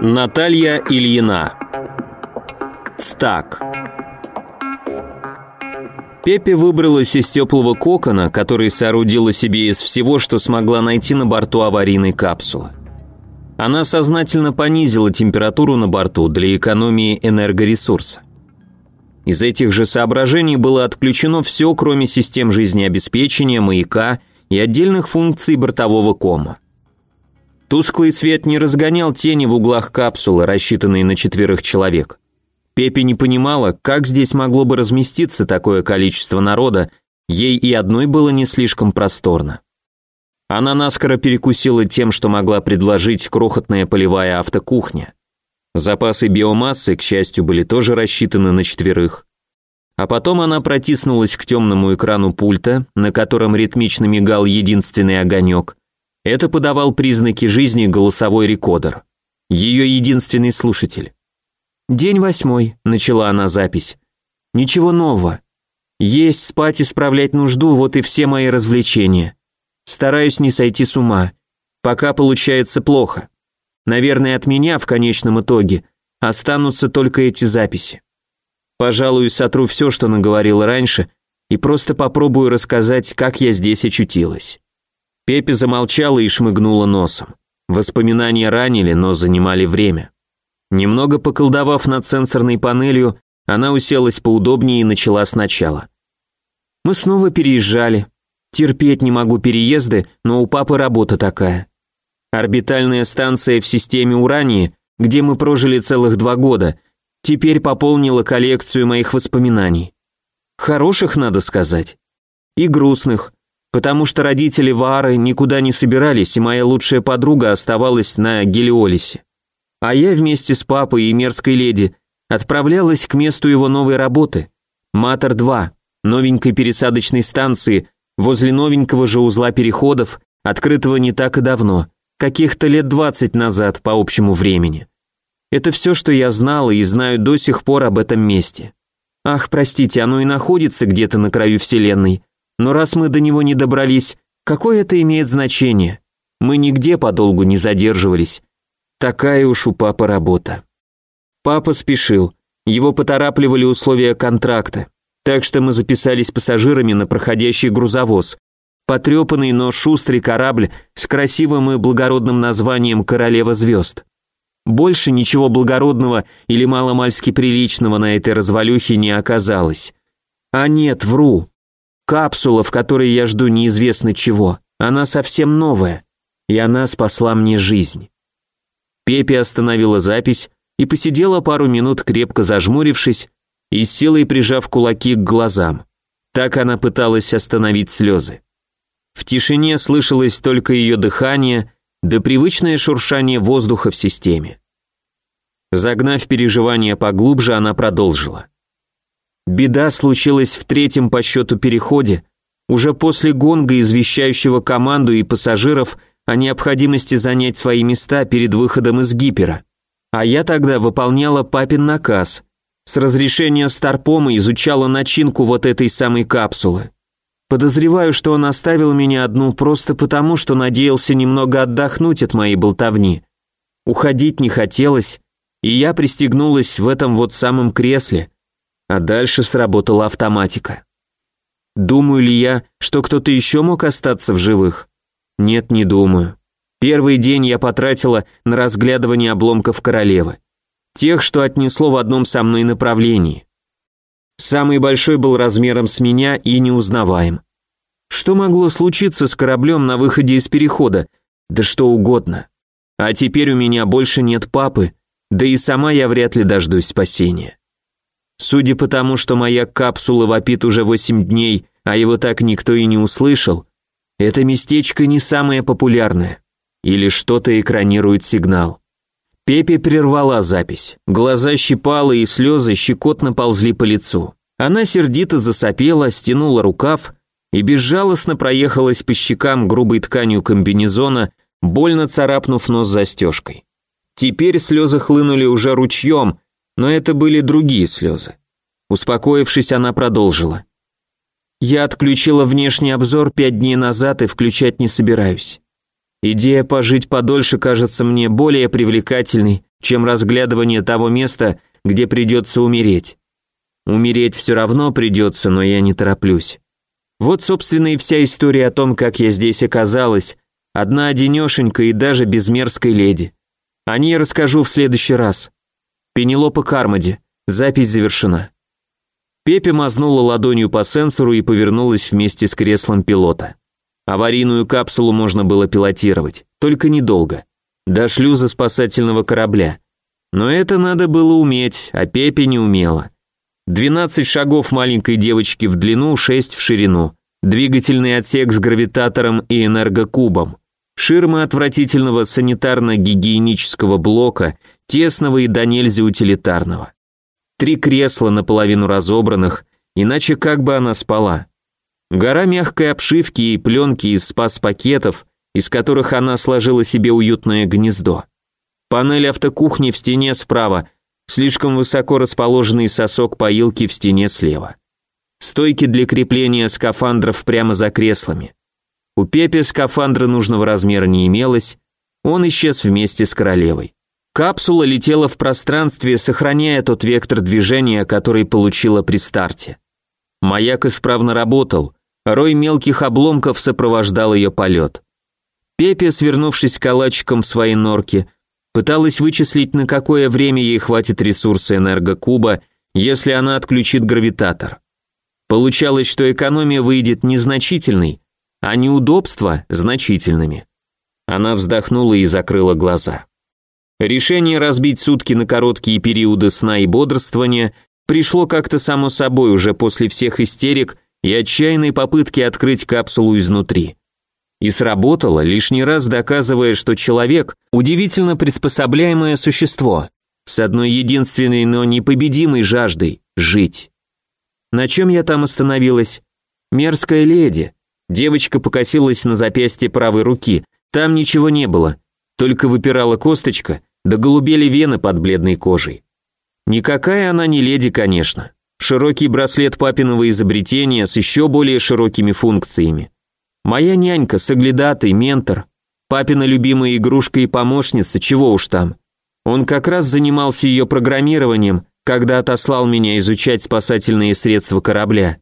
Наталья Ильина Стак Пепе выбралась из теплого кокона, который соорудила себе из всего, что смогла найти на борту аварийной капсулы. Она сознательно понизила температуру на борту для экономии энергоресурса. Из этих же соображений было отключено все, кроме систем жизнеобеспечения, маяка и отдельных функций бортового кома. Тусклый свет не разгонял тени в углах капсулы, рассчитанной на четверых человек. Пепе не понимала, как здесь могло бы разместиться такое количество народа, ей и одной было не слишком просторно. Она наскоро перекусила тем, что могла предложить крохотная полевая автокухня. Запасы биомассы, к счастью, были тоже рассчитаны на четверых. А потом она протиснулась к темному экрану пульта, на котором ритмично мигал единственный огонек. Это подавал признаки жизни голосовой рекодер. Ее единственный слушатель. «День восьмой», — начала она запись. «Ничего нового. Есть, спать, исправлять нужду, вот и все мои развлечения. Стараюсь не сойти с ума. Пока получается плохо. Наверное, от меня в конечном итоге останутся только эти записи. Пожалуй, сотру все, что наговорил раньше, и просто попробую рассказать, как я здесь очутилась. Пепе замолчала и шмыгнула носом. Воспоминания ранили, но занимали время. Немного поколдовав над сенсорной панелью, она уселась поудобнее и начала сначала. Мы снова переезжали. Терпеть не могу переезды, но у папы работа такая. Орбитальная станция в системе Урании, где мы прожили целых два года, теперь пополнила коллекцию моих воспоминаний. Хороших, надо сказать. И грустных, потому что родители Вары никуда не собирались, и моя лучшая подруга оставалась на Гелиолисе. А я вместе с папой и мерзкой леди отправлялась к месту его новой работы. Матер-2, новенькой пересадочной станции, возле новенького же узла переходов, открытого не так и давно каких-то лет двадцать назад по общему времени. Это все, что я знала и знаю до сих пор об этом месте. Ах, простите, оно и находится где-то на краю Вселенной. Но раз мы до него не добрались, какое это имеет значение? Мы нигде подолгу не задерживались. Такая уж у папы работа. Папа спешил. Его поторапливали условия контракта. Так что мы записались пассажирами на проходящий грузовоз, Потрепанный, но шустрый корабль с красивым и благородным названием «Королева звезд». Больше ничего благородного или маломальски приличного на этой развалюхе не оказалось. А нет, вру. Капсула, в которой я жду неизвестно чего, она совсем новая, и она спасла мне жизнь. Пепе остановила запись и посидела пару минут, крепко зажмурившись и с силой прижав кулаки к глазам. Так она пыталась остановить слезы. В тишине слышалось только ее дыхание да привычное шуршание воздуха в системе. Загнав переживания поглубже, она продолжила. Беда случилась в третьем по счету переходе, уже после гонга, извещающего команду и пассажиров о необходимости занять свои места перед выходом из гипера. А я тогда выполняла папин наказ. С разрешения Старпома изучала начинку вот этой самой капсулы. Подозреваю, что он оставил меня одну просто потому, что надеялся немного отдохнуть от моей болтовни. Уходить не хотелось, и я пристегнулась в этом вот самом кресле, а дальше сработала автоматика. Думаю ли я, что кто-то еще мог остаться в живых? Нет, не думаю. Первый день я потратила на разглядывание обломков королевы. Тех, что отнесло в одном со мной направлении. Самый большой был размером с меня и неузнаваем. Что могло случиться с кораблем на выходе из перехода? Да что угодно. А теперь у меня больше нет папы, да и сама я вряд ли дождусь спасения. Судя по тому, что моя капсула вопит уже восемь дней, а его так никто и не услышал, это местечко не самое популярное. Или что-то экранирует сигнал. Пепе прервала запись. Глаза щипала и слезы щекотно ползли по лицу. Она сердито засопела, стянула рукав и безжалостно проехалась по щекам грубой тканью комбинезона, больно царапнув нос застежкой. Теперь слезы хлынули уже ручьем, но это были другие слезы. Успокоившись, она продолжила. Я отключила внешний обзор пять дней назад и включать не собираюсь. Идея пожить подольше кажется мне более привлекательной, чем разглядывание того места, где придется умереть. Умереть все равно придется, но я не тороплюсь. Вот, собственно, и вся история о том, как я здесь оказалась, одна одинешенька и даже без леди. О ней расскажу в следующий раз. Пенелопа Кармоди. Запись завершена. Пепе мазнула ладонью по сенсору и повернулась вместе с креслом пилота. Аварийную капсулу можно было пилотировать, только недолго. До шлюза спасательного корабля. Но это надо было уметь, а Пепе не умела. 12 шагов маленькой девочки в длину, 6 в ширину. Двигательный отсек с гравитатором и энергокубом. Ширмы отвратительного санитарно-гигиенического блока, тесного и до нельзя утилитарного. Три кресла наполовину разобранных, иначе как бы она спала. Гора мягкой обшивки и пленки из спас-пакетов, из которых она сложила себе уютное гнездо. Панель автокухни в стене справа, слишком высоко расположенный сосок поилки в стене слева. Стойки для крепления скафандров прямо за креслами. У Пепе скафандра нужного размера не имелось, он исчез вместе с королевой. Капсула летела в пространстве, сохраняя тот вектор движения, который получила при старте. Маяк исправно работал, рой мелких обломков сопровождал ее полет. Пепе, свернувшись калачиком в своей норке, пыталась вычислить, на какое время ей хватит ресурса энергокуба, если она отключит гравитатор. Получалось, что экономия выйдет незначительной, а неудобства – значительными. Она вздохнула и закрыла глаза. Решение разбить сутки на короткие периоды сна и бодрствования пришло как-то само собой уже после всех истерик и отчаянной попытки открыть капсулу изнутри. И сработало, лишний раз доказывая, что человек – удивительно приспособляемое существо, с одной единственной, но непобедимой жаждой – жить. На чем я там остановилась? Мерзкая леди. Девочка покосилась на запястье правой руки, там ничего не было, только выпирала косточка, да голубели вены под бледной кожей. Никакая она не леди, конечно. Широкий браслет папиного изобретения с еще более широкими функциями. Моя нянька, соглядатый, ментор, папина любимая игрушка и помощница, чего уж там. Он как раз занимался ее программированием, когда отослал меня изучать спасательные средства корабля.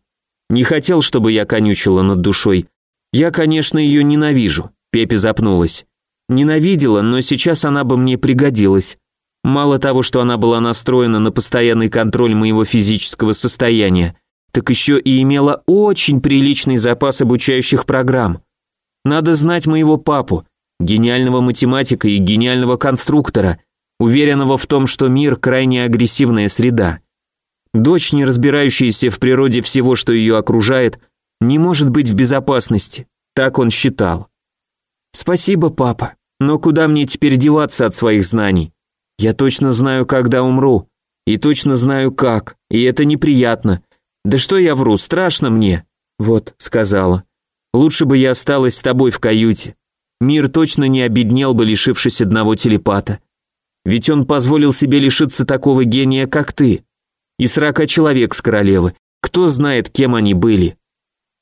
Не хотел, чтобы я конючила над душой. Я, конечно, ее ненавижу. Пепе запнулась. Ненавидела, но сейчас она бы мне пригодилась. Мало того, что она была настроена на постоянный контроль моего физического состояния, так еще и имела очень приличный запас обучающих программ. Надо знать моего папу, гениального математика и гениального конструктора, уверенного в том, что мир крайне агрессивная среда. Дочь, не разбирающаяся в природе всего, что ее окружает, не может быть в безопасности, так он считал. Спасибо, папа. Но куда мне теперь деваться от своих знаний? Я точно знаю, когда умру. И точно знаю, как. И это неприятно. Да что я вру, страшно мне. Вот, сказала. Лучше бы я осталась с тобой в каюте. Мир точно не обеднел бы, лишившись одного телепата. Ведь он позволил себе лишиться такого гения, как ты. И сорока человек с королевы. Кто знает, кем они были.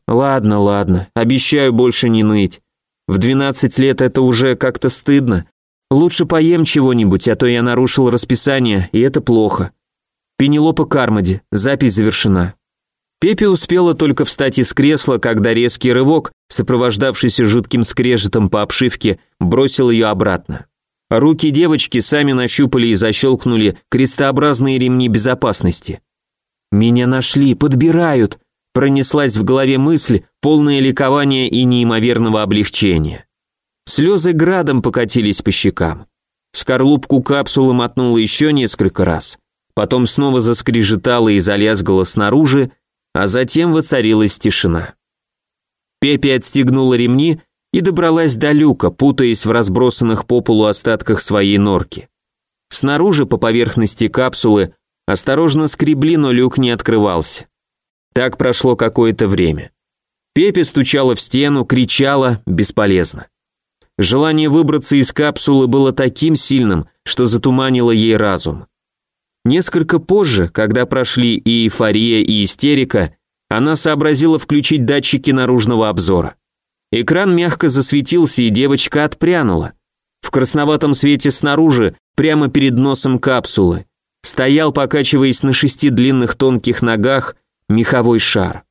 Ладно, ладно, обещаю больше не ныть. В 12 лет это уже как-то стыдно. Лучше поем чего-нибудь, а то я нарушил расписание, и это плохо. Пенелопа Кармоди, запись завершена. Пепе успела только встать из кресла, когда резкий рывок, сопровождавшийся жутким скрежетом по обшивке, бросил ее обратно. Руки девочки сами нащупали и защелкнули крестообразные ремни безопасности. «Меня нашли, подбирают!» Пронеслась в голове мысль, полная ликования и неимоверного облегчения. Слезы градом покатились по щекам. Скорлупку капсулы мотнула еще несколько раз, потом снова заскрежетала и залязгала снаружи, а затем воцарилась тишина. Пепи отстегнула ремни и добралась до люка, путаясь в разбросанных по полу остатках своей норки. Снаружи по поверхности капсулы осторожно скребли, но люк не открывался. Так прошло какое-то время. Пепе стучала в стену, кричала, бесполезно. Желание выбраться из капсулы было таким сильным, что затуманило ей разум. Несколько позже, когда прошли и эйфория, и истерика, она сообразила включить датчики наружного обзора. Экран мягко засветился, и девочка отпрянула. В красноватом свете снаружи, прямо перед носом капсулы, стоял, покачиваясь на шести длинных тонких ногах, меховой шар.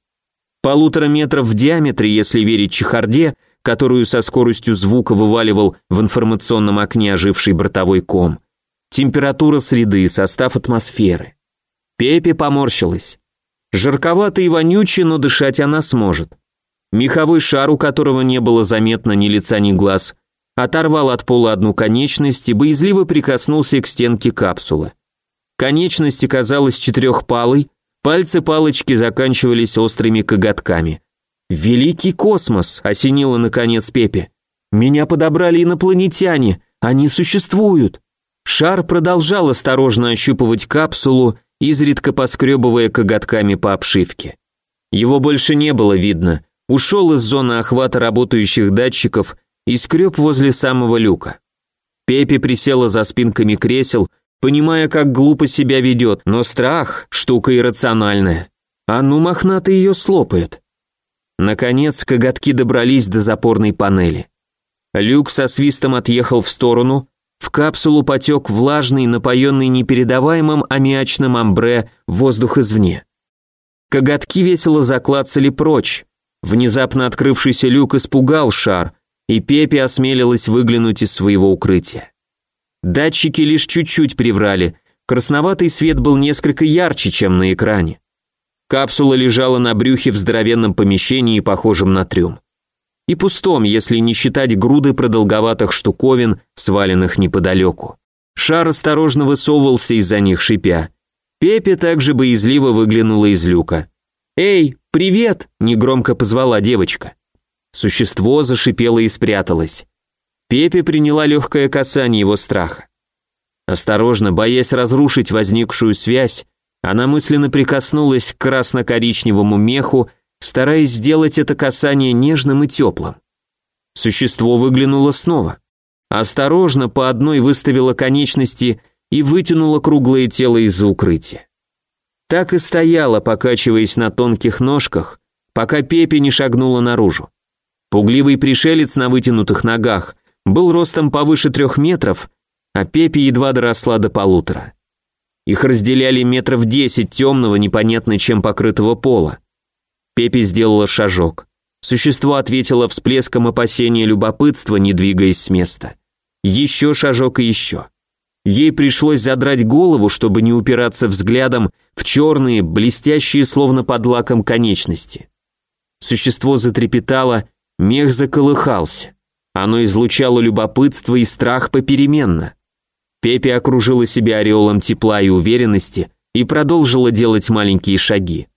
Полутора метров в диаметре, если верить чехарде, которую со скоростью звука вываливал в информационном окне оживший бортовой ком. Температура среды, состав атмосферы. Пепе поморщилась. Жарковато и вонюче, но дышать она сможет. Меховой шар, у которого не было заметно ни лица, ни глаз, оторвал от пола одну конечность и боязливо прикоснулся к стенке капсулы. Конечность оказалась четырехпалой, пальцы палочки заканчивались острыми коготками. «Великий космос!» – осенило наконец Пепе. «Меня подобрали инопланетяне, они существуют!» Шар продолжал осторожно ощупывать капсулу, изредка поскребывая коготками по обшивке. Его больше не было видно, ушел из зоны охвата работающих датчиков и скреб возле самого люка. Пепе присела за спинками кресел, понимая, как глупо себя ведет, но страх – штука иррациональная. А ну мохнатый ее слопает. Наконец, коготки добрались до запорной панели. Люк со свистом отъехал в сторону, в капсулу потек влажный, напоенный непередаваемым аммиачным амбре воздух извне. Коготки весело заклацали прочь. Внезапно открывшийся люк испугал шар, и Пепе осмелилась выглянуть из своего укрытия. Датчики лишь чуть-чуть приврали, красноватый свет был несколько ярче, чем на экране. Капсула лежала на брюхе в здоровенном помещении, похожем на трюм. И пустом, если не считать груды продолговатых штуковин, сваленных неподалеку. Шар осторожно высовывался из-за них, шипя. Пепе также боязливо выглянула из люка. «Эй, привет!» – негромко позвала девочка. Существо зашипело и спряталось. Пепе приняла легкое касание его страха. Осторожно, боясь разрушить возникшую связь, она мысленно прикоснулась к красно-коричневому меху, стараясь сделать это касание нежным и теплым. Существо выглянуло снова. Осторожно по одной выставило конечности и вытянуло круглое тело из-за укрытия. Так и стояла, покачиваясь на тонких ножках, пока Пепе не шагнула наружу. Пугливый пришелец на вытянутых ногах был ростом повыше трех метров, а Пепе едва доросла до полутора. Их разделяли метров десять темного, непонятно чем покрытого пола. Пепе сделала шажок. Существо ответило всплеском опасения любопытства, не двигаясь с места. Еще шажок и еще. Ей пришлось задрать голову, чтобы не упираться взглядом в черные, блестящие словно под лаком конечности. Существо затрепетало, Мех заколыхался. Оно излучало любопытство и страх попеременно. Пепе окружила себя ореолом тепла и уверенности и продолжила делать маленькие шаги.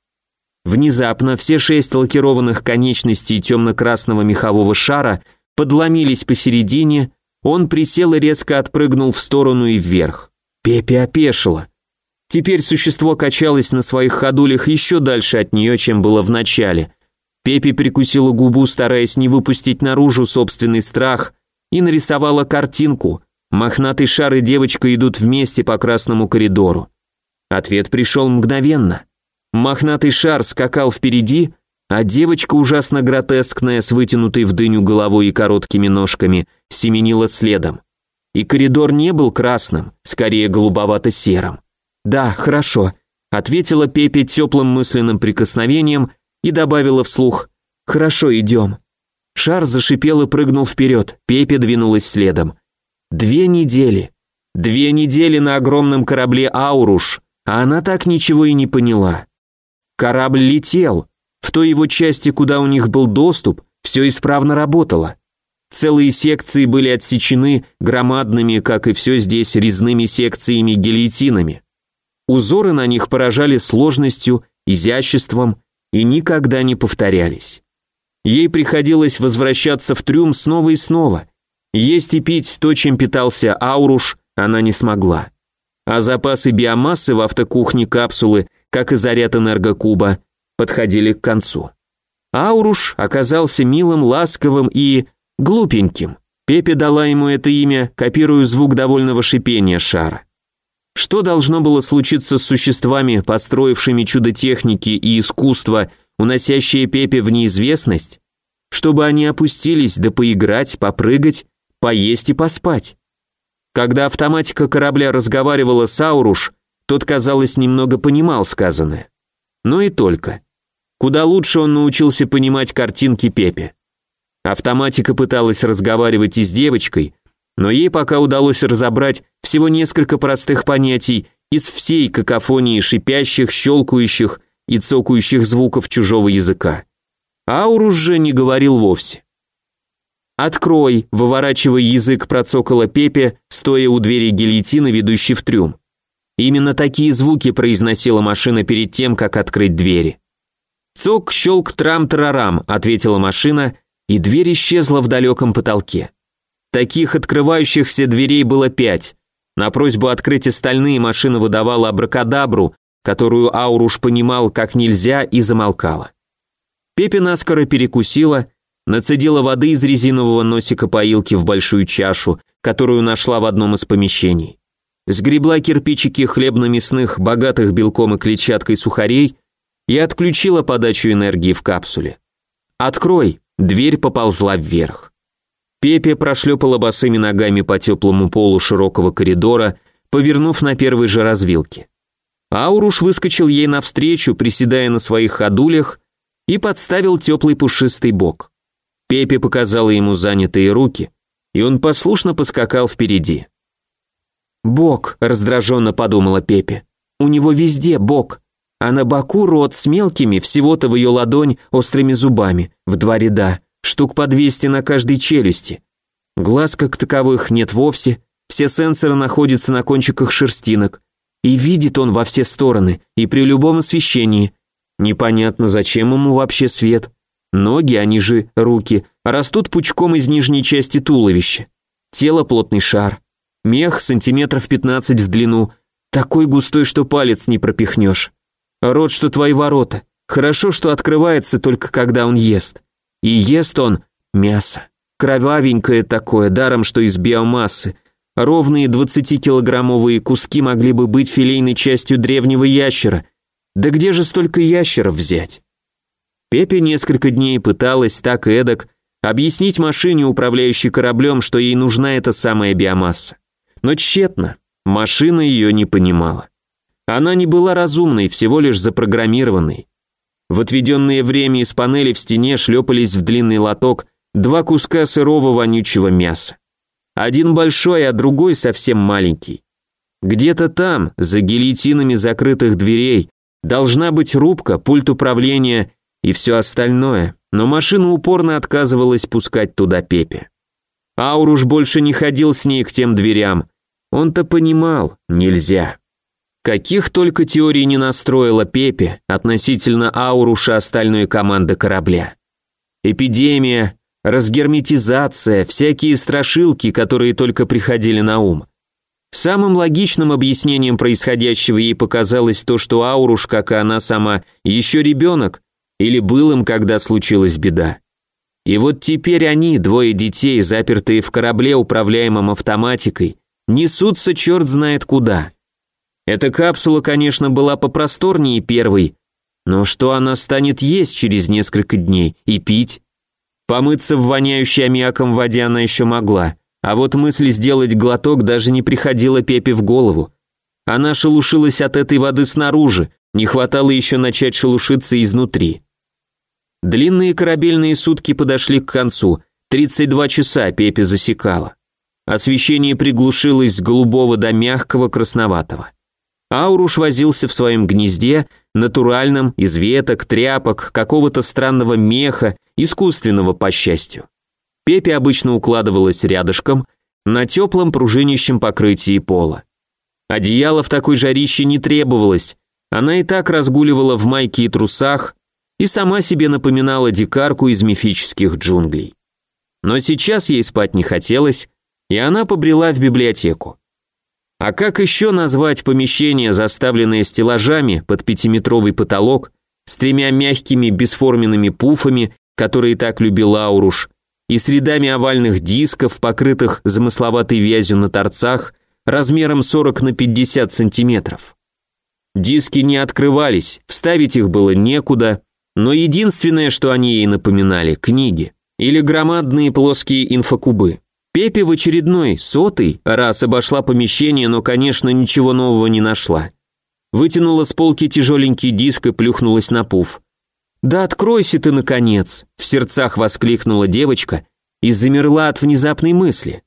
Внезапно все шесть лакированных конечностей темно-красного мехового шара подломились посередине, он присел и резко отпрыгнул в сторону и вверх. Пепе опешила. Теперь существо качалось на своих ходулях еще дальше от нее, чем было в начале, Пепи прикусила губу, стараясь не выпустить наружу собственный страх, и нарисовала картинку. Мохнатый шар и девочка идут вместе по красному коридору. Ответ пришел мгновенно. Мохнатый шар скакал впереди, а девочка, ужасно гротескная, с вытянутой в дыню головой и короткими ножками, семенила следом. И коридор не был красным, скорее голубовато-серым. «Да, хорошо», — ответила Пепе теплым мысленным прикосновением и добавила вслух «Хорошо, идем». Шар зашипел и прыгнул вперед, Пепе двинулась следом. Две недели. Две недели на огромном корабле «Ауруш», а она так ничего и не поняла. Корабль летел. В той его части, куда у них был доступ, все исправно работало. Целые секции были отсечены громадными, как и все здесь, резными секциями-гильотинами. Узоры на них поражали сложностью, изяществом и никогда не повторялись. Ей приходилось возвращаться в трюм снова и снова. Есть и пить то, чем питался Ауруш, она не смогла. А запасы биомассы в автокухне капсулы, как и заряд энергокуба, подходили к концу. Ауруш оказался милым, ласковым и глупеньким. Пепе дала ему это имя, копируя звук довольного шипения шара. Что должно было случиться с существами, построившими чудо техники и искусства уносящие Пепе в неизвестность? Чтобы они опустились, да поиграть, попрыгать, поесть и поспать. Когда автоматика корабля разговаривала с Ауруш, тот, казалось, немного понимал сказанное. Но и только. Куда лучше он научился понимать картинки Пепе. Автоматика пыталась разговаривать и с девочкой, но ей пока удалось разобрать всего несколько простых понятий из всей какофонии шипящих, щелкающих и цокающих звуков чужого языка. Аурус же не говорил вовсе. «Открой», — выворачивая язык, процокала Пепе, стоя у двери гильотины, ведущей в трюм. Именно такие звуки произносила машина перед тем, как открыть двери. «Цок, щелк, трам-тарарам», — ответила машина, и дверь исчезла в далеком потолке. Таких открывающихся дверей было пять. На просьбу открыть остальные машина выдавала абракадабру, которую Ауруш понимал как нельзя и замолкала. Пепе наскоро перекусила, нацедила воды из резинового носика поилки в большую чашу, которую нашла в одном из помещений. Сгребла кирпичики хлебно-мясных, богатых белком и клетчаткой сухарей и отключила подачу энергии в капсуле. «Открой!» Дверь поползла вверх. Пепе прошлепала босыми ногами по теплому полу широкого коридора, повернув на первой же развилке. Ауруш выскочил ей навстречу, приседая на своих ходулях, и подставил теплый пушистый бок. Пепе показала ему занятые руки, и он послушно поскакал впереди. «Бок», — раздраженно подумала Пепе, — «у него везде бок, а на боку рот с мелкими, всего-то в ее ладонь, острыми зубами, в два ряда, штук по 200 на каждой челюсти. Глаз как таковых нет вовсе, все сенсоры находятся на кончиках шерстинок. И видит он во все стороны, и при любом освещении. Непонятно, зачем ему вообще свет. Ноги, они же руки, растут пучком из нижней части туловища. Тело плотный шар. Мех сантиметров 15 в длину, такой густой, что палец не пропихнешь. Рот, что твои ворота. Хорошо, что открывается только когда он ест. И ест он мясо. Кровавенькое такое, даром что из биомассы. Ровные 20-килограммовые куски могли бы быть филейной частью древнего ящера. Да где же столько ящеров взять? Пепе несколько дней пыталась так и эдак объяснить машине, управляющей кораблем, что ей нужна эта самая биомасса. Но тщетно, машина ее не понимала. Она не была разумной, всего лишь запрограммированной. В отведенное время из панели в стене шлепались в длинный лоток два куска сырого вонючего мяса. Один большой, а другой совсем маленький. Где-то там, за гильотинами закрытых дверей, должна быть рубка, пульт управления и все остальное, но машина упорно отказывалась пускать туда Пепе. Ауруш больше не ходил с ней к тем дверям. Он-то понимал, нельзя. Каких только теорий не настроила Пепе относительно Ауруша остальной команды корабля. Эпидемия, разгерметизация, всякие страшилки, которые только приходили на ум. Самым логичным объяснением происходящего ей показалось то, что Ауруш, как и она сама, еще ребенок, или был им, когда случилась беда. И вот теперь они, двое детей, запертые в корабле, управляемом автоматикой, несутся черт знает куда – эта капсула, конечно, была попросторнее первой, но что она станет есть через несколько дней и пить? Помыться в воняющей аммиаком воде она еще могла, а вот мысль сделать глоток даже не приходила Пепе в голову. Она шелушилась от этой воды снаружи, не хватало еще начать шелушиться изнутри. Длинные корабельные сутки подошли к концу, 32 часа Пепе засекала. Освещение приглушилось с голубого до мягкого красноватого. Ауруш возился в своем гнезде, натуральном, из веток, тряпок, какого-то странного меха, искусственного, по счастью. Пепе обычно укладывалась рядышком, на теплом пружинищем покрытии пола. Одеяло в такой жарище не требовалось, она и так разгуливала в майке и трусах и сама себе напоминала дикарку из мифических джунглей. Но сейчас ей спать не хотелось, и она побрела в библиотеку. А как еще назвать помещение, заставленное стеллажами под пятиметровый потолок, с тремя мягкими бесформенными пуфами, которые так любил Ауруш, и с рядами овальных дисков, покрытых замысловатой вязью на торцах, размером 40 на 50 сантиметров. Диски не открывались, вставить их было некуда, Но единственное, что они ей напоминали – книги или громадные плоские инфокубы. Пепе в очередной, сотый, раз обошла помещение, но, конечно, ничего нового не нашла. Вытянула с полки тяжеленький диск и плюхнулась на пуф. «Да откройся ты, наконец!» – в сердцах воскликнула девочка и замерла от внезапной мысли.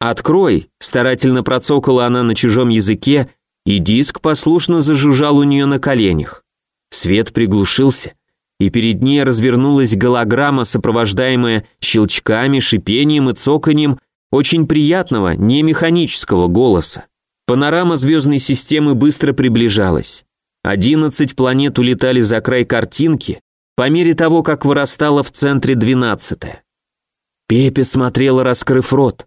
«Открой!» – старательно процокала она на чужом языке, и диск послушно зажужжал у нее на коленях. Свет приглушился, и перед ней развернулась голограмма, сопровождаемая щелчками, шипением и цоканьем очень приятного, не механического голоса. Панорама звездной системы быстро приближалась. Одиннадцать планет улетали за край картинки, по мере того, как вырастала в центре двенадцатая. Пепе смотрела, раскрыв рот.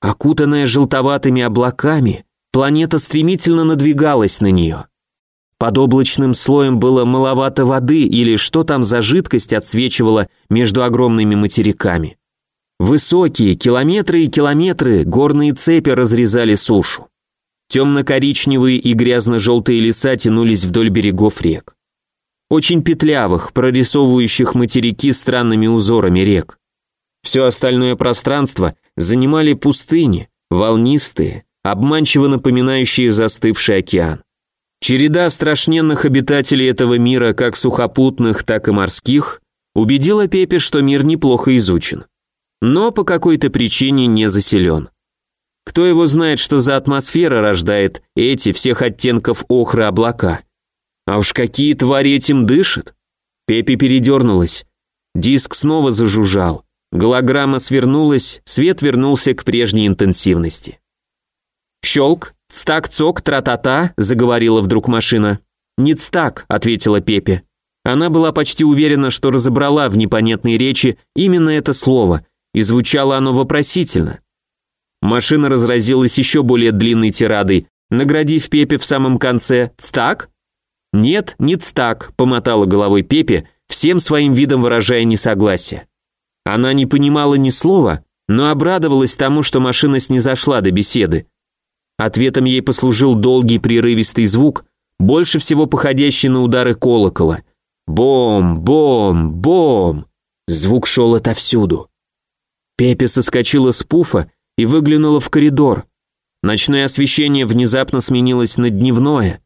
Окутанная желтоватыми облаками, планета стремительно надвигалась на нее. Под облачным слоем было маловато воды или что там за жидкость отсвечивала между огромными материками. Высокие, километры и километры, горные цепи разрезали сушу. Темно-коричневые и грязно-желтые леса тянулись вдоль берегов рек. Очень петлявых, прорисовывающих материки странными узорами рек. Все остальное пространство занимали пустыни, волнистые, обманчиво напоминающие застывший океан. Череда страшненных обитателей этого мира, как сухопутных, так и морских, убедила Пепе, что мир неплохо изучен. Но по какой-то причине не заселен. Кто его знает, что за атмосфера рождает эти всех оттенков охры облака? А уж какие твари этим дышат? Пепе передернулась. Диск снова зажужжал. Голограмма свернулась, свет вернулся к прежней интенсивности. Щелк, «Стак-цок, тра-та-та», — заговорила вдруг машина. «Ництак», — ответила Пепе. Она была почти уверена, что разобрала в непонятной речи именно это слово, и звучало оно вопросительно. Машина разразилась еще более длинной тирадой, наградив Пепе в самом конце «Цтак?» «Нет, не цтак», — помотала головой Пепе, всем своим видом выражая несогласие. Она не понимала ни слова, но обрадовалась тому, что машина снизошла до беседы. Ответом ей послужил долгий прерывистый звук, больше всего походящий на удары колокола. Бом, бом, бом. Звук шел отовсюду. Пепе соскочила с пуфа и выглянула в коридор. Ночное освещение внезапно сменилось на дневное.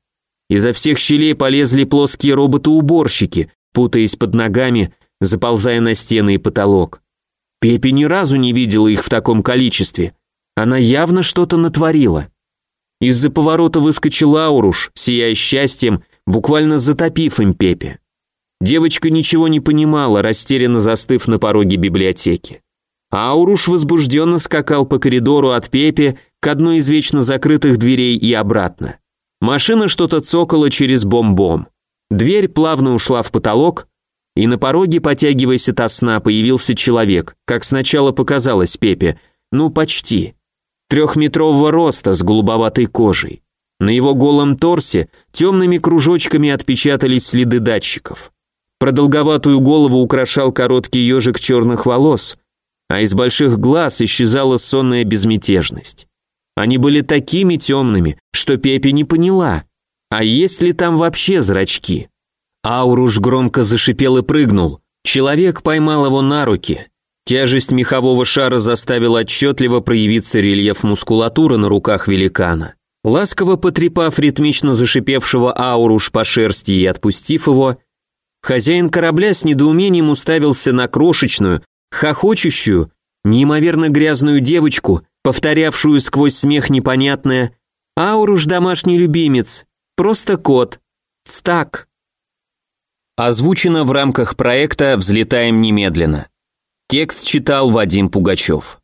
Изо всех щелей полезли плоские роботы-уборщики, путаясь под ногами, заползая на стены и потолок. Пепе ни разу не видела их в таком количестве. Она явно что-то натворила. Из-за поворота выскочил Ауруш, сияя счастьем, буквально затопив им Пепе. Девочка ничего не понимала, растерянно застыв на пороге библиотеки. Ауруш возбужденно скакал по коридору от Пепе к одной из вечно закрытых дверей и обратно. Машина что-то цокала через бом-бом. Дверь плавно ушла в потолок, и на пороге, потягиваясь от сна, появился человек, как сначала показалось Пепе, ну почти трехметрового роста с голубоватой кожей. На его голом торсе темными кружочками отпечатались следы датчиков. Продолговатую голову украшал короткий ежик черных волос, а из больших глаз исчезала сонная безмятежность. Они были такими темными, что Пепе не поняла, а есть ли там вообще зрачки? Ауруш громко зашипел и прыгнул. Человек поймал его на руки, Тяжесть мехового шара заставила отчетливо проявиться рельеф мускулатуры на руках великана. Ласково потрепав ритмично зашипевшего ауруш по шерсти и отпустив его, хозяин корабля с недоумением уставился на крошечную, хохочущую, неимоверно грязную девочку, повторявшую сквозь смех непонятное «Ауруш домашний любимец, просто кот, стак». Озвучено в рамках проекта «Взлетаем немедленно». Текст читал Вадим Пугачев.